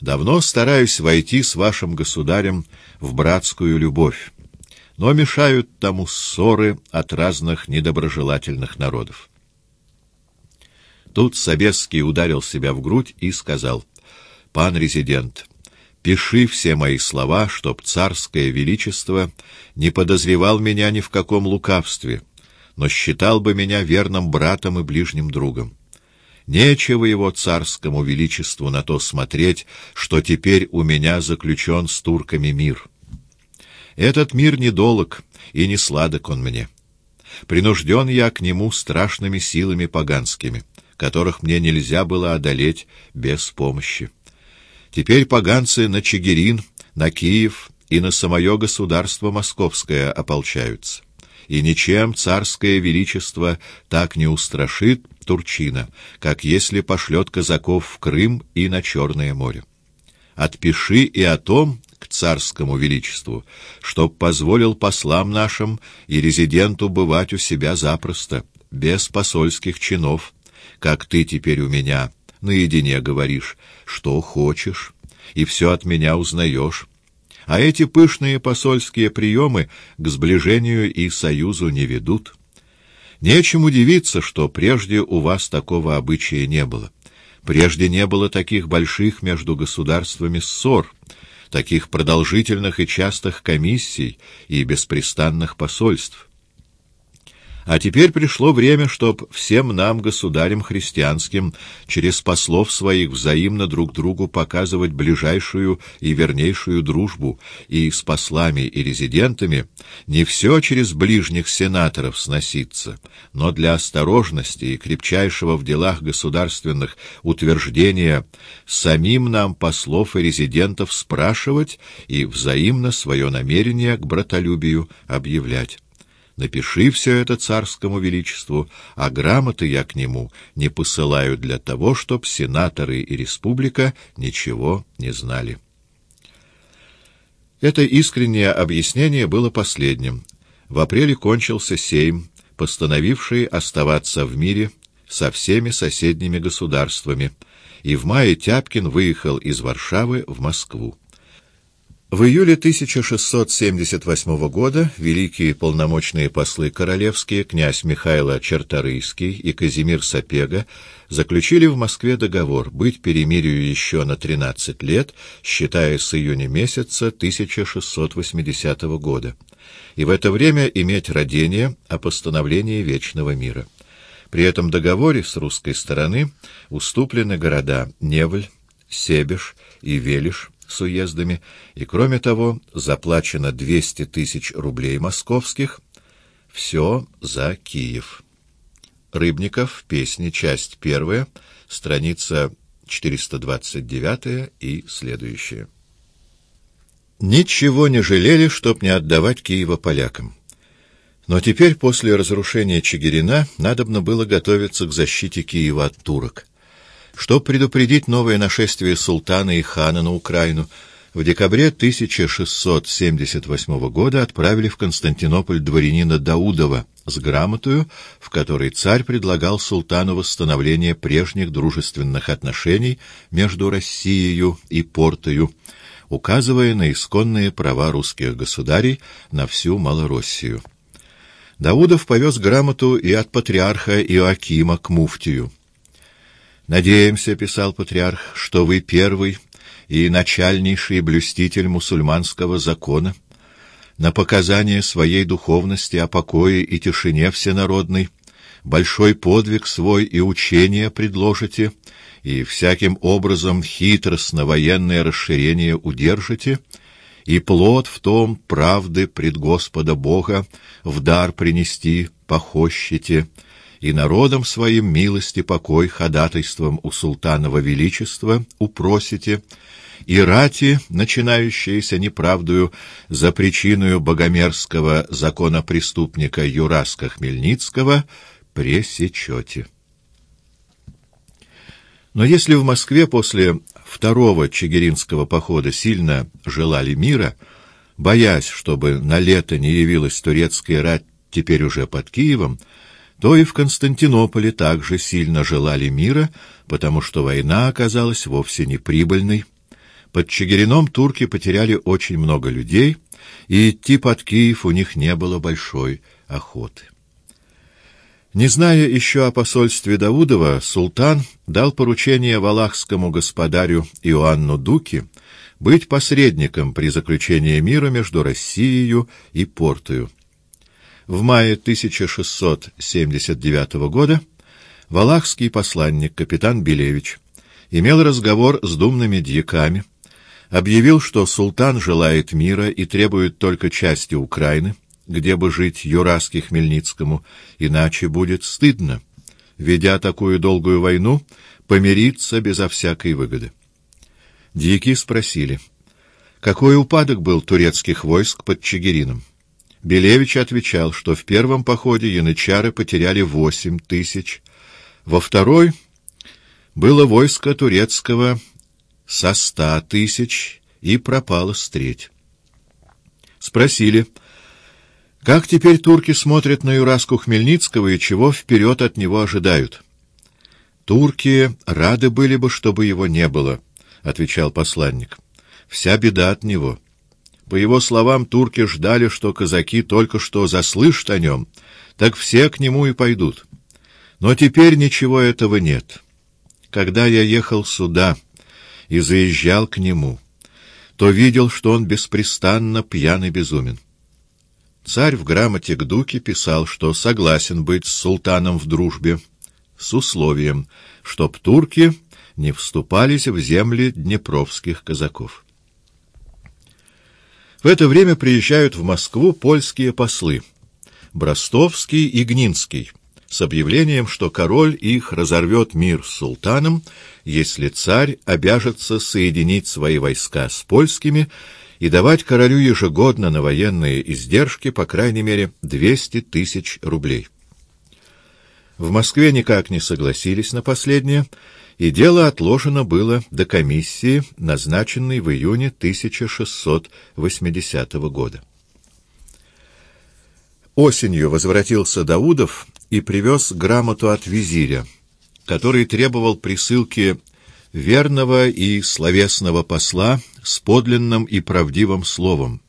Давно стараюсь войти с вашим государем в братскую любовь, но мешают тому ссоры от разных недоброжелательных народов. Тут Собесский ударил себя в грудь и сказал, «Пан резидент, пиши все мои слова, чтоб царское величество не подозревал меня ни в каком лукавстве, но считал бы меня верным братом и ближним другом. Нечего его царскому величеству на то смотреть, что теперь у меня заключен с турками мир. Этот мир недолог, и не сладок он мне. Принужден я к нему страшными силами поганскими, которых мне нельзя было одолеть без помощи. Теперь поганцы на Чигирин, на Киев и на самое государство московское ополчаются и ничем царское величество так не устрашит Турчина, как если пошлет казаков в Крым и на Черное море. Отпиши и о том к царскому величеству, чтоб позволил послам нашим и резиденту бывать у себя запросто, без посольских чинов, как ты теперь у меня наедине говоришь, что хочешь, и все от меня узнаешь, а эти пышные посольские приемы к сближению и союзу не ведут. Нечем удивиться, что прежде у вас такого обычая не было. Прежде не было таких больших между государствами ссор, таких продолжительных и частых комиссий и беспрестанных посольств. А теперь пришло время, чтоб всем нам, государям христианским, через послов своих взаимно друг другу показывать ближайшую и вернейшую дружбу, и с послами и резидентами не все через ближних сенаторов сноситься, но для осторожности и крепчайшего в делах государственных утверждения самим нам послов и резидентов спрашивать и взаимно свое намерение к братолюбию объявлять. Напиши все это царскому величеству, а грамоты я к нему не посылаю для того, чтоб сенаторы и республика ничего не знали. Это искреннее объяснение было последним. В апреле кончился Сейм, постановивший оставаться в мире со всеми соседними государствами, и в мае Тяпкин выехал из Варшавы в Москву. В июле 1678 года великие полномочные послы королевские, князь Михайло Черторийский и Казимир Сапега, заключили в Москве договор быть перемирию еще на 13 лет, считая с июня месяца 1680 года, и в это время иметь родение о постановлении Вечного мира. При этом договоре с русской стороны уступлены города Невль, Себеж и Велиш, с уездами, и, кроме того, заплачено 200 тысяч рублей московских. Все за Киев. Рыбников, песни, часть первая, страница 429 и следующая. Ничего не жалели, чтоб не отдавать Киева полякам. Но теперь, после разрушения Чигирина, надобно было готовиться к защите Киева от турок. Чтобы предупредить новое нашествие султана и хана на Украину, в декабре 1678 года отправили в Константинополь дворянина Даудова с грамотою, в которой царь предлагал султану восстановление прежних дружественных отношений между Россией и Портою, указывая на исконные права русских государей на всю Малороссию. Даудов повез грамоту и от патриарха Иоакима к муфтию. «Надеемся, — писал патриарх, — что вы первый и начальнейший блюститель мусульманского закона, на показание своей духовности о покое и тишине всенародной, большой подвиг свой и учение предложите, и всяким образом хитростно военное расширение удержите, и плод в том правды пред Господа Бога в дар принести похощите, и народом своим милости покой ходатайством у султанова величества упросите, и рати, начинающиеся неправдою за причиною богомерзкого законопреступника Юраска Хмельницкого, пресечете. Но если в Москве после второго Чигиринского похода сильно желали мира, боясь, чтобы на лето не явилась турецкая рать теперь уже под Киевом, то и в Константинополе также сильно желали мира, потому что война оказалась вовсе не прибыльной. Под Чигирином турки потеряли очень много людей, и идти под Киев у них не было большой охоты. Не зная еще о посольстве Даудова, султан дал поручение валахскому господарю Иоанну Дуки быть посредником при заключении мира между Россией и Портою. В мае 1679 года валахский посланник капитан Белевич имел разговор с думными дьяками, объявил, что султан желает мира и требует только части Украины, где бы жить Юраске Хмельницкому, иначе будет стыдно, ведя такую долгую войну, помириться безо всякой выгоды. Дьяки спросили, какой упадок был турецких войск под Чигирином. Белевич отвечал, что в первом походе янычары потеряли восемь тысяч, во второй было войско турецкого со ста тысяч и пропало с треть. Спросили, как теперь турки смотрят на Юраску Хмельницкого и чего вперед от него ожидают? Турки рады были бы, чтобы его не было, — отвечал посланник. Вся беда от него — по его словам, турки ждали, что казаки только что заслышат о нем, так все к нему и пойдут. Но теперь ничего этого нет. Когда я ехал сюда и заезжал к нему, то видел, что он беспрестанно пьян и безумен. Царь в грамоте к Дуке писал, что согласен быть с султаном в дружбе, с условием, чтоб турки не вступались в земли днепровских казаков. В это время приезжают в Москву польские послы. Бростовский и Гнинский. С объявлением, что король их разорвет мир с султаном, если царь обяжется соединить свои войска с польскими и давать королю ежегодно на военные издержки по крайней мере 200 тысяч рублей. В Москве никак не согласились на последнее, и дело отложено было до комиссии, назначенной в июне 1680 года. Осенью возвратился Даудов и привез грамоту от визиря, который требовал присылки верного и словесного посла с подлинным и правдивым словом,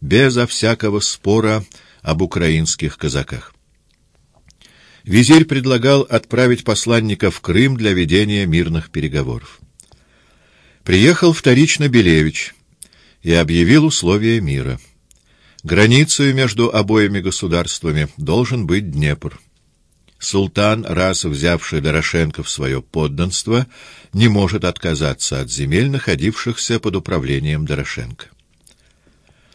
безо всякого спора об украинских казаках. Визирь предлагал отправить посланника в Крым для ведения мирных переговоров. Приехал вторично Белевич и объявил условия мира. Границей между обоими государствами должен быть Днепр. Султан, раз взявший Дорошенко в свое подданство, не может отказаться от земель, находившихся под управлением Дорошенко.